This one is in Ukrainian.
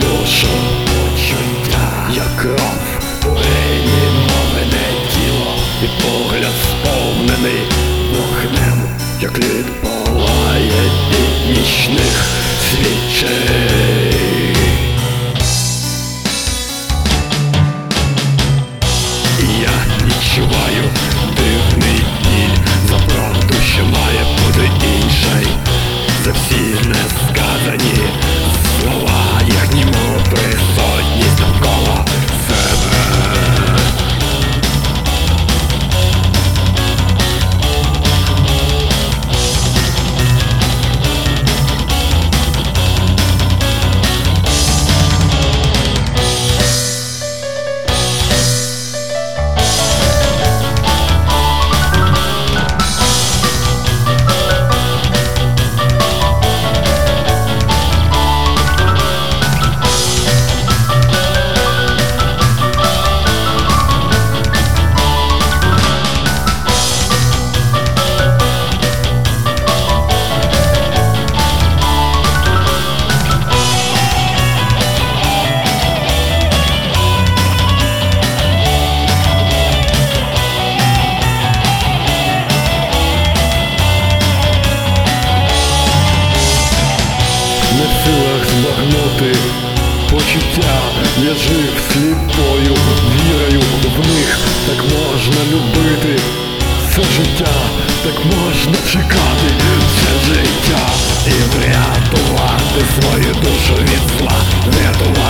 душу почуття, як кров у вені мене тіло, і погляд сповнений вогнем, як лід палає від нічних не в силах збагнути почуття, я жив сліпою вірою в них, так можна любити. Все життя, так можна чекати. Все життя. І врятувати свою душу від зла, врятувати